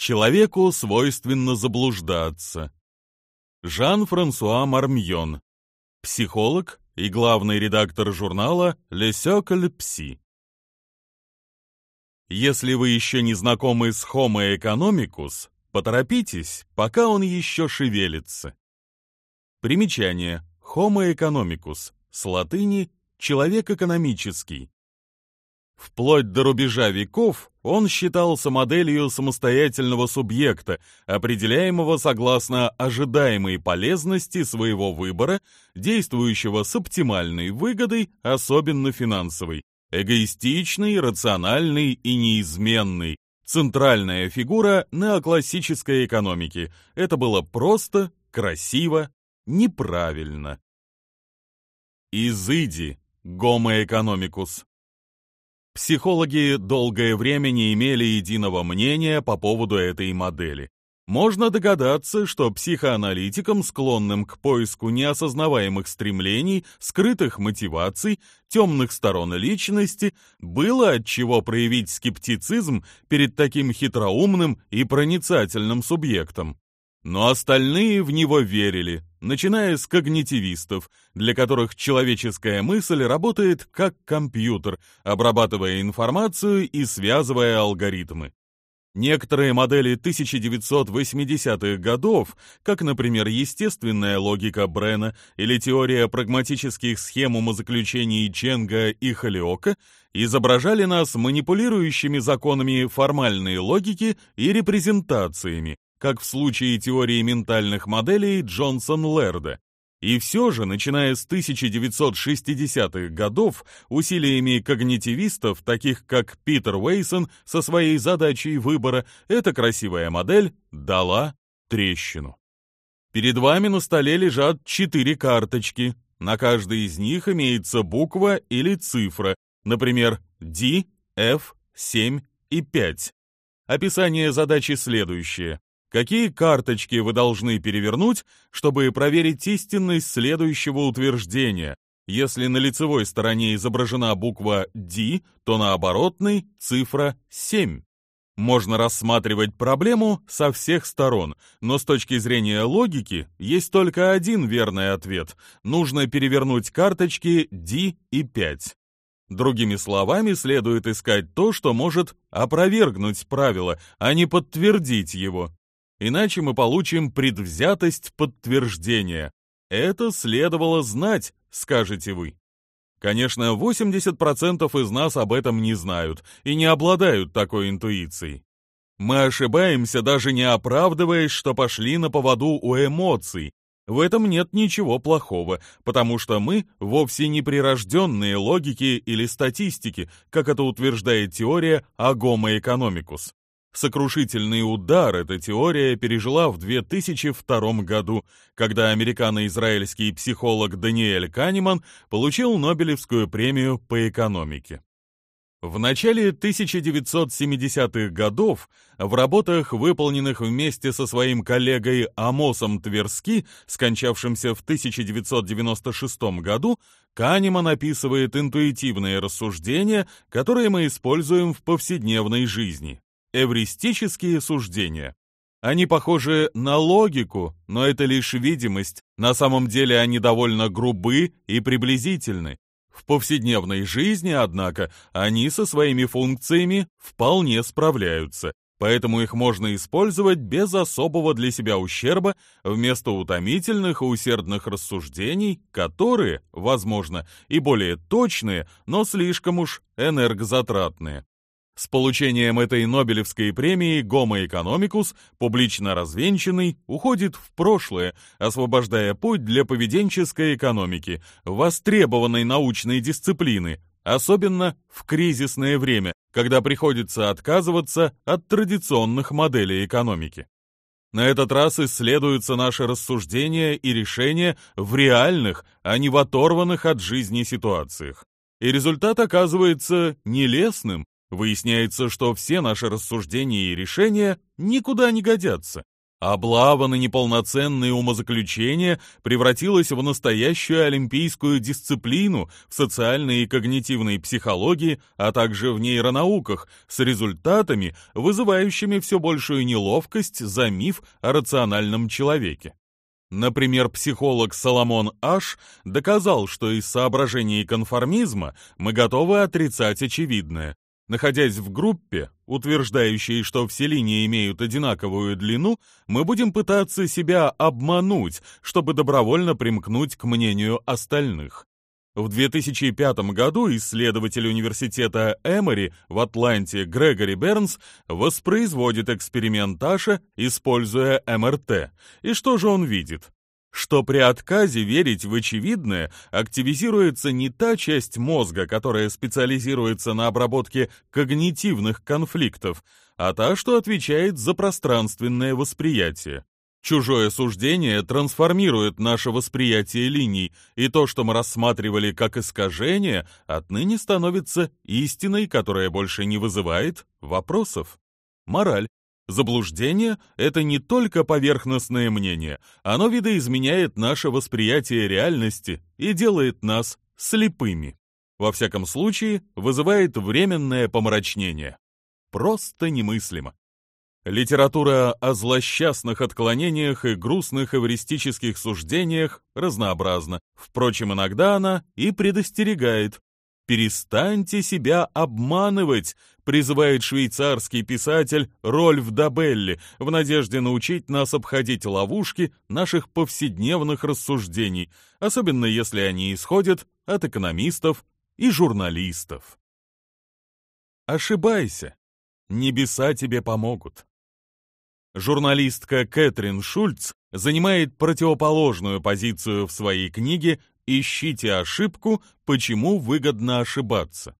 Человеку свойственно заблуждаться. Жан-Франсуа Мармьон, психолог и главный редактор журнала «Le Socle Psy». Если вы еще не знакомы с Homo economicus, поторопитесь, пока он еще шевелится. Примечание. Homo economicus. С латыни «человек экономический». Вплоть до рубежа веков он считался моделью самостоятельного субъекта, определяемого согласно ожидаемой полезности своего выбора, действующего с оптимальной выгодой, особенно финансовой, эгоистичный, рациональный и неизменный, центральная фигура неоклассической экономики. Это было просто, красиво, неправильно. Изыди, гомо экономикус. Психологи долгое время не имели единого мнения по поводу этой модели. Можно догадаться, что психоаналитикам, склонным к поиску неосознаваемых стремлений, скрытых мотиваций, темных сторон личности, было от чего проявить скептицизм перед таким хитроумным и проницательным субъектом. Но остальные в него верили, начиная с когнитивистов, для которых человеческая мысль работает как компьютер, обрабатывая информацию и связывая алгоритмы. Некоторые модели 1980-х годов, как, например, естественная логика Брена или теория прагматических схем умозаключений Ченга и Халиока, изображали нас манипулирующими законами формальной логики и репрезентациями, как в случае теории ментальных моделей Джонсон-Лерда. И все же, начиная с 1960-х годов, усилиями когнитивистов, таких как Питер Уэйсон со своей задачей выбора, эта красивая модель дала трещину. Перед вами на столе лежат четыре карточки. На каждой из них имеется буква или цифра, например, D, F, 7 и 5. Описание задачи следующее. Какие карточки вы должны перевернуть, чтобы проверить истинность следующего утверждения? Если на лицевой стороне изображена буква D, то на оборотной цифра 7. Можно рассматривать проблему со всех сторон, но с точки зрения логики есть только один верный ответ. Нужно перевернуть карточки D и 5. Другими словами, следует искать то, что может опровергнуть правило, а не подтвердить его иначе мы получим предвзятость подтверждения. Это следовало знать, скажете вы. Конечно, 80% из нас об этом не знают и не обладают такой интуицией. Мы ошибаемся, даже не оправдываясь, что пошли на поводу у эмоций. В этом нет ничего плохого, потому что мы вовсе не прирожденные логики или статистики, как это утверждает теория Агома Экономикус. Сокрушительный удар эта теория пережила в 2002 году, когда американо-израильский психолог Даниэль Канеман получил Нобелевскую премию по экономике. В начале 1970-х годов в работах, выполненных вместе со своим коллегой Амосом Тверски, скончавшимся в 1996 году, Канеман описывает интуитивные рассуждения, которые мы используем в повседневной жизни. Эвристические суждения. Они похожи на логику, но это лишь видимость. На самом деле они довольно грубы и приблизительны. В повседневной жизни, однако, они со своими функциями вполне справляются, поэтому их можно использовать без особого для себя ущерба вместо утомительных и усердных рассуждений, которые, возможно, и более точные, но слишком уж энергозатратные. С получением этой Нобелевской премии Гомо Экономикус, публично развенчанный, уходит в прошлое, освобождая путь для поведенческой экономики, востребованной научной дисциплины, особенно в кризисное время, когда приходится отказываться от традиционных моделей экономики. На этот раз исследуются наши рассуждения и решения в реальных, а не в оторванных от жизни ситуациях. И результат оказывается нелестным, Выясняется, что все наши рассуждения и решения никуда не годятся. Облава на неполноценные умозаключения превратилась в настоящую олимпийскую дисциплину в социальной и когнитивной психологии, а также в нейронауках, с результатами, вызывающими все большую неловкость за миф о рациональном человеке. Например, психолог Соломон Аш доказал, что из соображений конформизма мы готовы отрицать очевидное. Находясь в группе, утверждающей, что все линии имеют одинаковую длину, мы будем пытаться себя обмануть, чтобы добровольно примкнуть к мнению остальных. В 2005 году исследователь университета Эмори в Атланте Грегори Бернс воспроизводит эксперимент Аша, используя МРТ. И что же он видит? Что при отказе верить в очевидное активизируется не та часть мозга, которая специализируется на обработке когнитивных конфликтов, а та, что отвечает за пространственное восприятие. Чужое суждение трансформирует наше восприятие линий, и то, что мы рассматривали как искажение, отныне становится истиной, которая больше не вызывает вопросов. Мораль. Заблуждение — это не только поверхностное мнение, оно видоизменяет наше восприятие реальности и делает нас слепыми. Во всяком случае, вызывает временное помрачнение. Просто немыслимо. Литература о злосчастных отклонениях и грустных эвристических суждениях разнообразна. Впрочем, иногда она и предостерегает. «Перестаньте себя обманывать», призывает швейцарский писатель Рольф Дабелли в надежде научить нас обходить ловушки наших повседневных рассуждений, особенно если они исходят от экономистов и журналистов. Ошибайся, небеса тебе помогут. Журналистка Кэтрин Шульц занимает противоположную позицию в своей книге «Ищите ошибку. Почему выгодно ошибаться».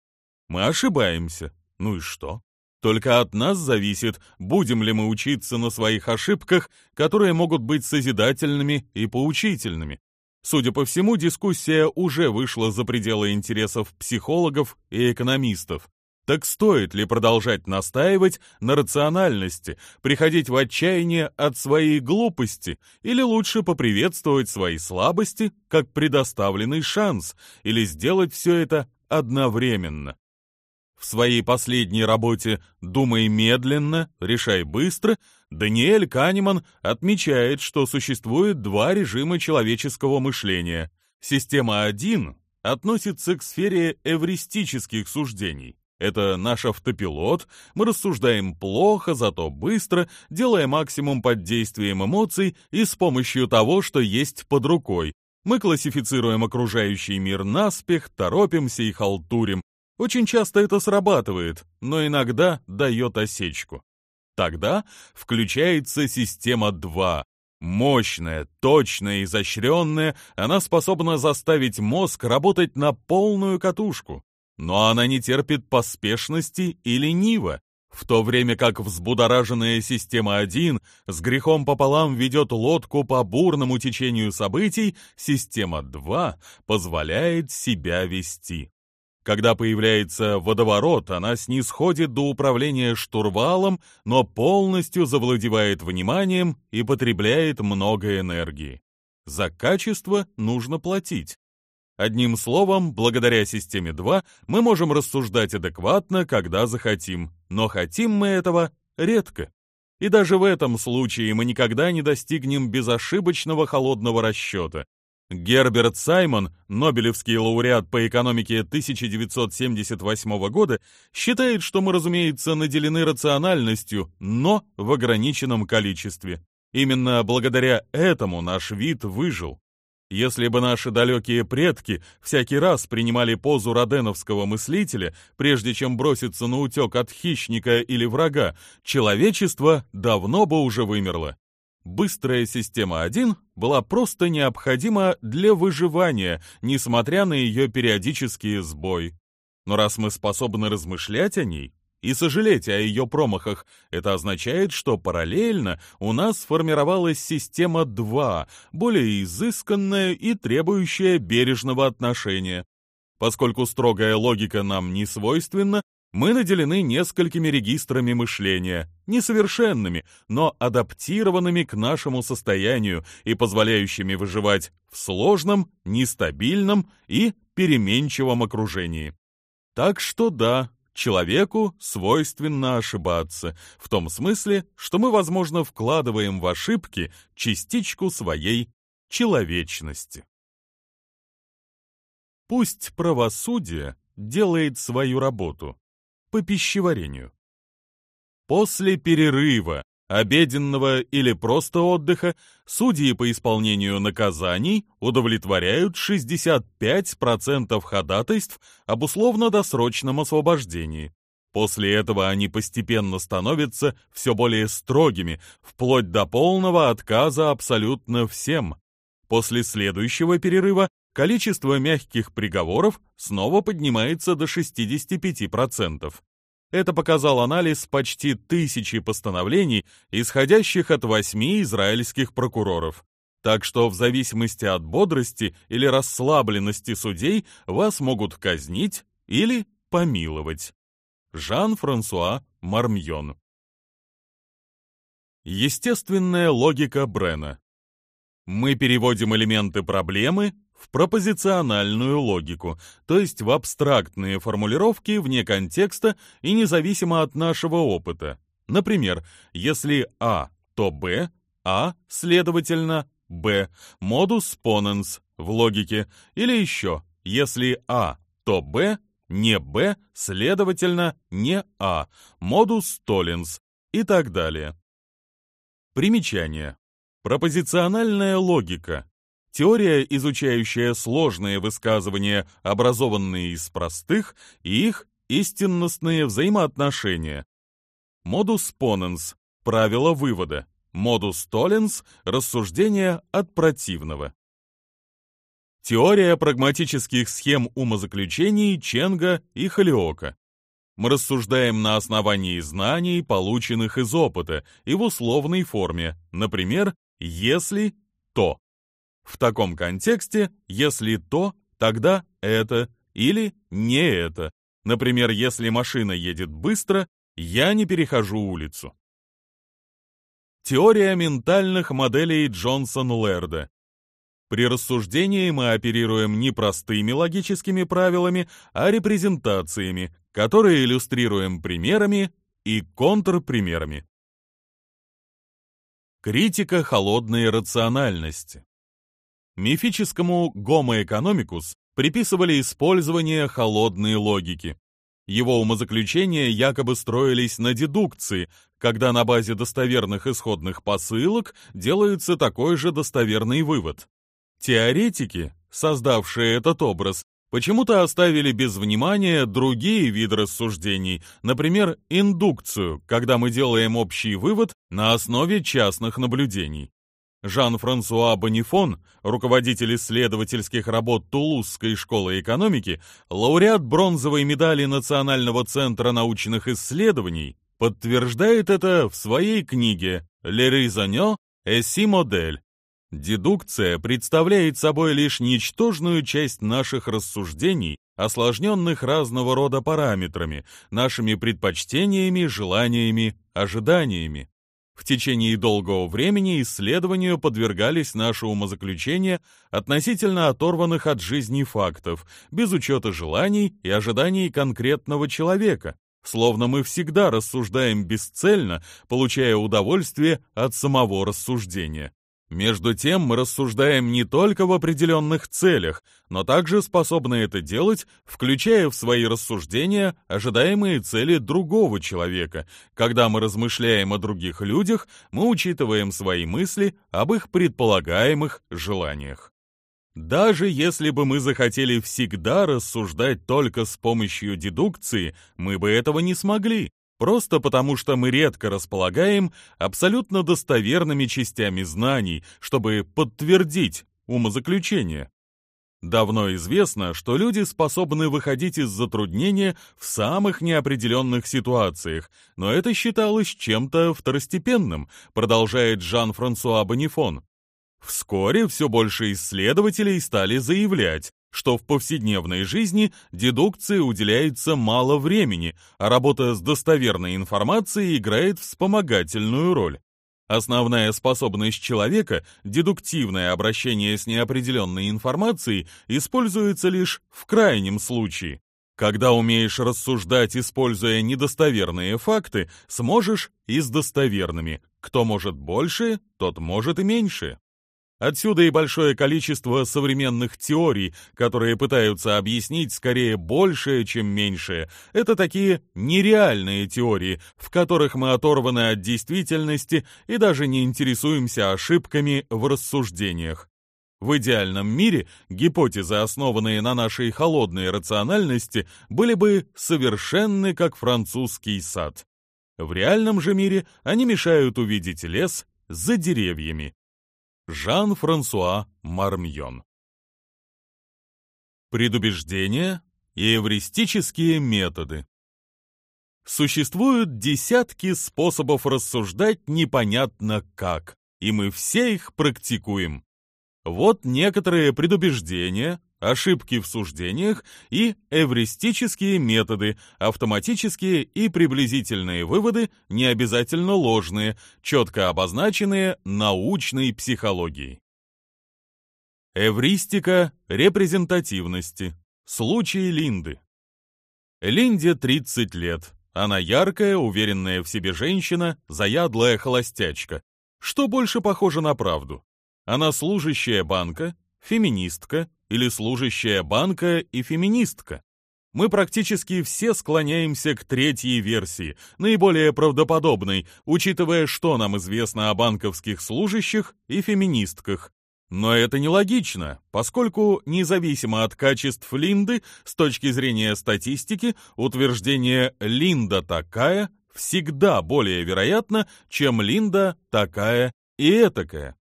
Мы ошибаемся, ну и что? Только от нас зависит, будем ли мы учиться на своих ошибках, которые могут быть созидательными и поучительными. Судя по всему, дискуссия уже вышла за пределы интересов психологов и экономистов. Так стоит ли продолжать настаивать на рациональности, приходить в отчаяние от своей глупости, или лучше поприветствовать свои слабости как предоставленный шанс, или сделать все это одновременно? В своей последней работе «Думай медленно, решай быстро» Даниэль Канеман отмечает, что существует два режима человеческого мышления. Система 1 относится к сфере эвристических суждений. Это наш автопилот, мы рассуждаем плохо, зато быстро, делая максимум под действием эмоций и с помощью того, что есть под рукой. Мы классифицируем окружающий мир наспех, торопимся и халтурим, очень часто это срабатывает, но иногда дает осечку. Тогда включается система 2. Мощная, точная, изощренная, она способна заставить мозг работать на полную катушку. Но она не терпит поспешности и ленива, в то время как взбудораженная система 1 с грехом пополам ведет лодку по бурному течению событий, система 2 позволяет себя вести. Когда появляется водоворот, она снисходит до управления штурвалом, но полностью завладевает вниманием и потребляет много энергии. За качество нужно платить. Одним словом, благодаря системе 2 мы можем рассуждать адекватно, когда захотим, но хотим мы этого редко. И даже в этом случае мы никогда не достигнем безошибочного холодного расчета, Герберт Саймон, Нобелевский лауреат по экономике 1978 года, считает, что мы, разумеется, наделены рациональностью, но в ограниченном количестве. Именно благодаря этому наш вид выжил. Если бы наши далекие предки всякий раз принимали позу роденовского мыслителя, прежде чем броситься на утек от хищника или врага, человечество давно бы уже вымерло. Быстрая система 1 была просто необходима для выживания, несмотря на ее периодические сбои. Но раз мы способны размышлять о ней и сожалеть о ее промахах, это означает, что параллельно у нас сформировалась система 2, более изысканная и требующая бережного отношения. Поскольку строгая логика нам не свойственна, Мы наделены несколькими регистрами мышления, несовершенными, но адаптированными к нашему состоянию и позволяющими выживать в сложном, нестабильном и переменчивом окружении. Так что да, человеку свойственно ошибаться, в том смысле, что мы, возможно, вкладываем в ошибки частичку своей человечности. Пусть правосудие делает свою работу по пищеварению. После перерыва, обеденного или просто отдыха, судьи по исполнению наказаний удовлетворяют 65% ходатайств об условно-досрочном освобождении. После этого они постепенно становятся все более строгими, вплоть до полного отказа абсолютно всем. После следующего перерыва количество мягких приговоров снова поднимается до 65%. Это показал анализ почти тысячи постановлений, исходящих от восьми израильских прокуроров. Так что в зависимости от бодрости или расслабленности судей вас могут казнить или помиловать. Жан-Франсуа Мармьон Естественная логика Брена Мы переводим элементы проблемы в пропозициональную логику, то есть в абстрактные формулировки вне контекста и независимо от нашего опыта. Например, если А, то Б, А, следовательно, Б, модус поненс в логике, или еще, если А, то Б, не Б, следовательно, не А, модус толенс и так далее. Примечание. Пропозициональная логика Теория, изучающая сложные высказывания, образованные из простых, и их истинностные взаимоотношения. Модус поненс – правило вывода. Модус толенс – рассуждение от противного. Теория прагматических схем умозаключений Ченга и Халиока. Мы рассуждаем на основании знаний, полученных из опыта, и в условной форме, например, «если то». В таком контексте, если то, тогда это или не это. Например, если машина едет быстро, я не перехожу улицу. Теория ментальных моделей Джонсон-Лерда. При рассуждении мы оперируем не простыми логическими правилами, а репрезентациями, которые иллюстрируем примерами и контрпримерами. Критика холодной рациональности. Мифическому Homo economicus приписывали использование холодной логики. Его умозаключения якобы строились на дедукции, когда на базе достоверных исходных посылок делается такой же достоверный вывод. Теоретики, создавшие этот образ, почему-то оставили без внимания другие виды рассуждений, например, индукцию, когда мы делаем общий вывод на основе частных наблюдений. Жан-Франсуа Бонифон, руководитель исследовательских работ Тулузской школы экономики, лауреат бронзовой медали Национального центра научных исследований, подтверждает это в своей книге «Le raisonnement et si modèle». Дедукция представляет собой лишь ничтожную часть наших рассуждений, осложненных разного рода параметрами, нашими предпочтениями, желаниями, ожиданиями. В течение долгого времени исследованию подвергались наши умозаключения относительно оторванных от жизни фактов, без учета желаний и ожиданий конкретного человека, словно мы всегда рассуждаем бесцельно, получая удовольствие от самого рассуждения. Между тем мы рассуждаем не только в определенных целях, но также способны это делать, включая в свои рассуждения ожидаемые цели другого человека. Когда мы размышляем о других людях, мы учитываем свои мысли об их предполагаемых желаниях. Даже если бы мы захотели всегда рассуждать только с помощью дедукции, мы бы этого не смогли, Просто потому, что мы редко располагаем абсолютно достоверными частями знаний, чтобы подтвердить умозаключение. Давно известно, что люди способны выходить из затруднения в самых неопределенных ситуациях, но это считалось чем-то второстепенным, продолжает Жан-Франсуа Бонифон. Вскоре все больше исследователей стали заявлять, что в повседневной жизни дедукции уделяется мало времени, а работа с достоверной информацией играет вспомогательную роль. Основная способность человека, дедуктивное обращение с неопределенной информацией, используется лишь в крайнем случае. Когда умеешь рассуждать, используя недостоверные факты, сможешь и с достоверными. Кто может больше, тот может и меньше. Отсюда и большое количество современных теорий, которые пытаются объяснить скорее большее, чем меньшее. Это такие нереальные теории, в которых мы оторваны от действительности и даже не интересуемся ошибками в рассуждениях. В идеальном мире гипотезы, основанные на нашей холодной рациональности, были бы совершенны, как французский сад. В реальном же мире они мешают увидеть лес за деревьями. Жан-Франсуа Мармьон. Предубеждения и эвристические методы. Существуют десятки способов рассуждать непонятно как, и мы все их практикуем. Вот некоторые предубеждения, ошибки в суждениях и эвристические методы, автоматические и приблизительные выводы, не обязательно ложные, четко обозначенные научной психологией. Эвристика репрезентативности. Случай Линды. Линде 30 лет. Она яркая, уверенная в себе женщина, заядлая холостячка. Что больше похоже на правду? Она служащая банка, феминистка, или служащая банка и феминистка. Мы практически все склоняемся к третьей версии, наиболее правдоподобной, учитывая, что нам известно о банковских служащих и феминистках. Но это нелогично, поскольку, независимо от качеств Линды, с точки зрения статистики, утверждение «Линда такая» всегда более вероятно, чем «Линда такая и этакая».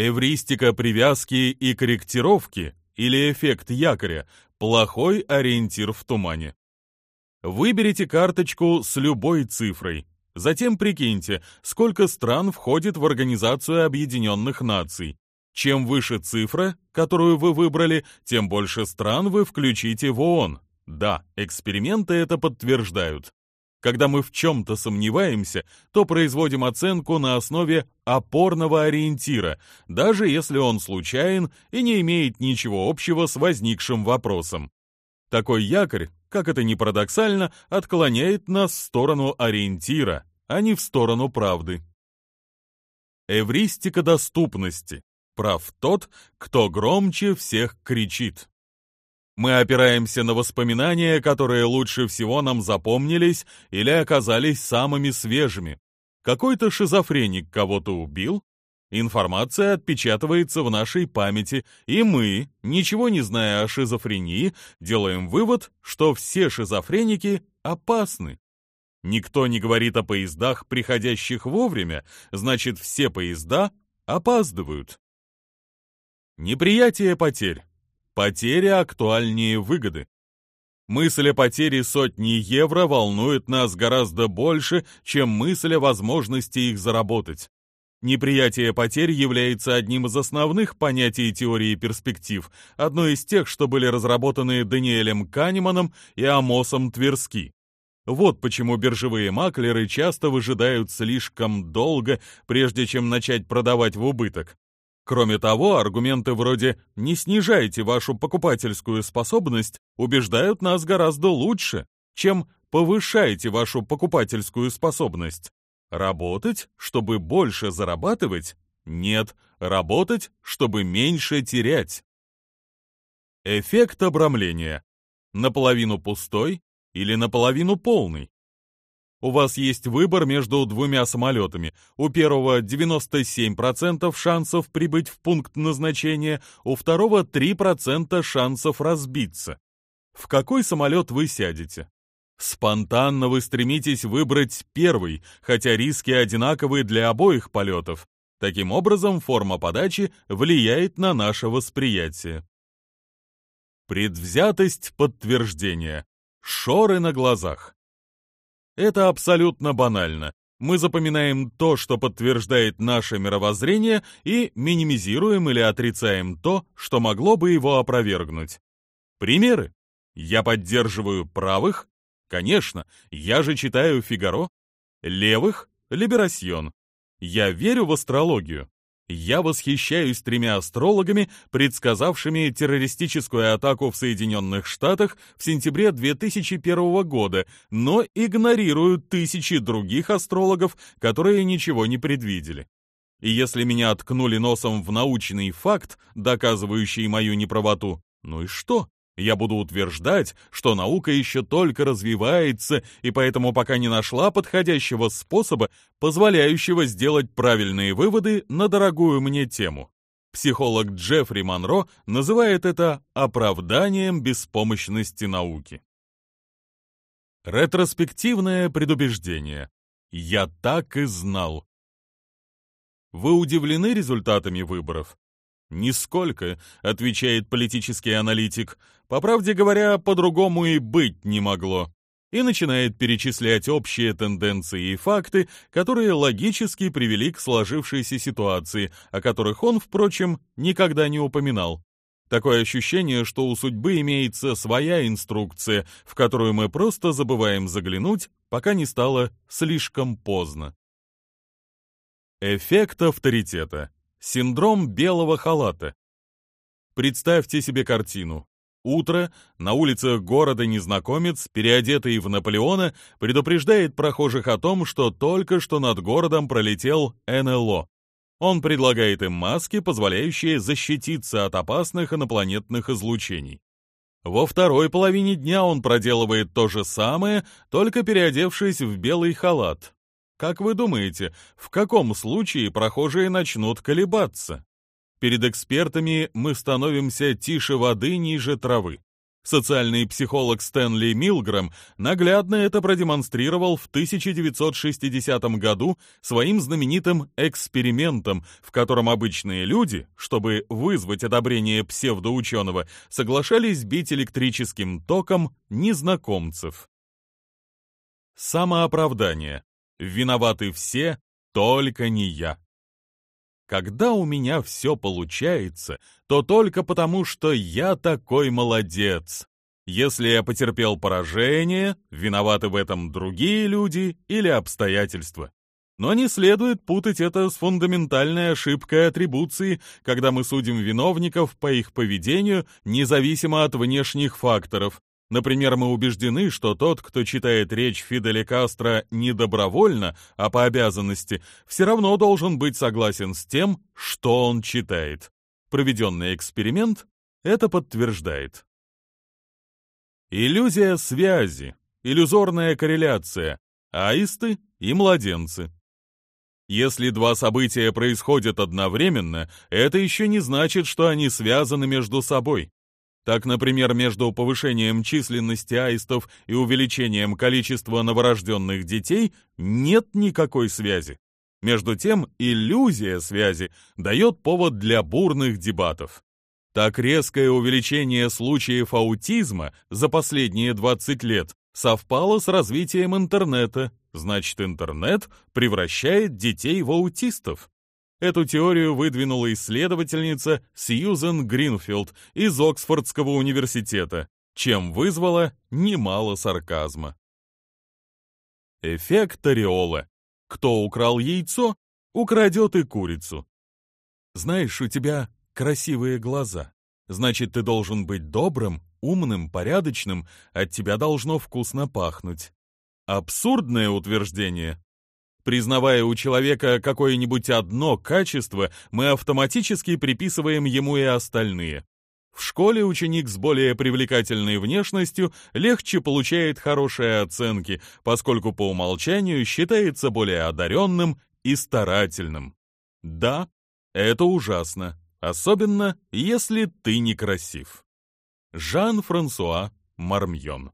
Эвристика привязки и корректировки или эффект якоря – плохой ориентир в тумане. Выберите карточку с любой цифрой. Затем прикиньте, сколько стран входит в Организацию Объединенных Наций. Чем выше цифра, которую вы выбрали, тем больше стран вы включите в ООН. Да, эксперименты это подтверждают. Когда мы в чем-то сомневаемся, то производим оценку на основе опорного ориентира, даже если он случайен и не имеет ничего общего с возникшим вопросом. Такой якорь, как это ни парадоксально, отклоняет нас в сторону ориентира, а не в сторону правды. Эвристика доступности. Прав тот, кто громче всех кричит. Мы опираемся на воспоминания, которые лучше всего нам запомнились или оказались самыми свежими. Какой-то шизофреник кого-то убил, информация отпечатывается в нашей памяти, и мы, ничего не зная о шизофрении, делаем вывод, что все шизофреники опасны. Никто не говорит о поездах, приходящих вовремя, значит, все поезда опаздывают. Неприятие потерь. Потеря актуальнее выгоды. Мысль о потере сотни евро волнует нас гораздо больше, чем мысль о возможности их заработать. Неприятие потерь является одним из основных понятий теории перспектив, одно из тех, что были разработаны Даниэлем Канеманом и Амосом Тверски. Вот почему биржевые маклеры часто выжидают слишком долго, прежде чем начать продавать в убыток. Кроме того, аргументы вроде «не снижайте вашу покупательскую способность» убеждают нас гораздо лучше, чем «повышайте вашу покупательскую способность». Работать, чтобы больше зарабатывать? Нет, работать, чтобы меньше терять. Эффект обрамления. Наполовину пустой или наполовину полный? У вас есть выбор между двумя самолетами. У первого 97% шансов прибыть в пункт назначения, у второго 3% шансов разбиться. В какой самолет вы сядете? Спонтанно вы стремитесь выбрать первый, хотя риски одинаковы для обоих полетов. Таким образом, форма подачи влияет на наше восприятие. Предвзятость подтверждения. Шоры на глазах. Это абсолютно банально. Мы запоминаем то, что подтверждает наше мировоззрение, и минимизируем или отрицаем то, что могло бы его опровергнуть. Примеры. Я поддерживаю правых? Конечно, я же читаю «Фигаро». Левых? «Либерасьон». Я верю в астрологию. Я восхищаюсь тремя астрологами, предсказавшими террористическую атаку в Соединенных Штатах в сентябре 2001 года, но игнорирую тысячи других астрологов, которые ничего не предвидели. И если меня откнули носом в научный факт, доказывающий мою неправоту, ну и что? Я буду утверждать, что наука еще только развивается и поэтому пока не нашла подходящего способа, позволяющего сделать правильные выводы на дорогую мне тему. Психолог Джеффри Монро называет это оправданием беспомощности науки. Ретроспективное предубеждение. Я так и знал. Вы удивлены результатами выборов? «Нисколько», — отвечает политический аналитик. «По правде говоря, по-другому и быть не могло». И начинает перечислять общие тенденции и факты, которые логически привели к сложившейся ситуации, о которых он, впрочем, никогда не упоминал. Такое ощущение, что у судьбы имеется своя инструкция, в которую мы просто забываем заглянуть, пока не стало слишком поздно. Эффект авторитета. Синдром белого халата. Представьте себе картину. Утро, на улицах города незнакомец, переодетый в Наполеона, предупреждает прохожих о том, что только что над городом пролетел НЛО. Он предлагает им маски, позволяющие защититься от опасных инопланетных излучений. Во второй половине дня он проделывает то же самое, только переодевшись в белый халат. Как вы думаете, в каком случае прохожие начнут колебаться? Перед экспертами мы становимся тише воды ниже травы. Социальный психолог Стэнли Милгрэм наглядно это продемонстрировал в 1960 году своим знаменитым экспериментом, в котором обычные люди, чтобы вызвать одобрение псевдоученого, соглашались бить электрическим током незнакомцев. Самооправдание. Виноваты все, только не я. Когда у меня все получается, то только потому, что я такой молодец. Если я потерпел поражение, виноваты в этом другие люди или обстоятельства. Но не следует путать это с фундаментальной ошибкой атрибуции, когда мы судим виновников по их поведению независимо от внешних факторов, Например, мы убеждены, что тот, кто читает речь Фиделя Кастро не добровольно, а по обязанности, все равно должен быть согласен с тем, что он читает. Проведенный эксперимент это подтверждает. Иллюзия связи, иллюзорная корреляция, аисты и младенцы. Если два события происходят одновременно, это еще не значит, что они связаны между собой. Так, например, между повышением численности аистов и увеличением количества новорожденных детей нет никакой связи. Между тем, иллюзия связи дает повод для бурных дебатов. Так резкое увеличение случаев аутизма за последние 20 лет совпало с развитием интернета, значит интернет превращает детей в аутистов. Эту теорию выдвинула исследовательница Сьюзен Гринфилд из Оксфордского университета, чем вызвала немало сарказма. Эффект ореола. Кто украл яйцо, украдет и курицу. Знаешь, у тебя красивые глаза. Значит, ты должен быть добрым, умным, порядочным, от тебя должно вкусно пахнуть. Абсурдное утверждение, Признавая у человека какое-нибудь одно качество, мы автоматически приписываем ему и остальные. В школе ученик с более привлекательной внешностью легче получает хорошие оценки, поскольку по умолчанию считается более одаренным и старательным. Да, это ужасно, особенно если ты некрасив. Жан-Франсуа Мармьон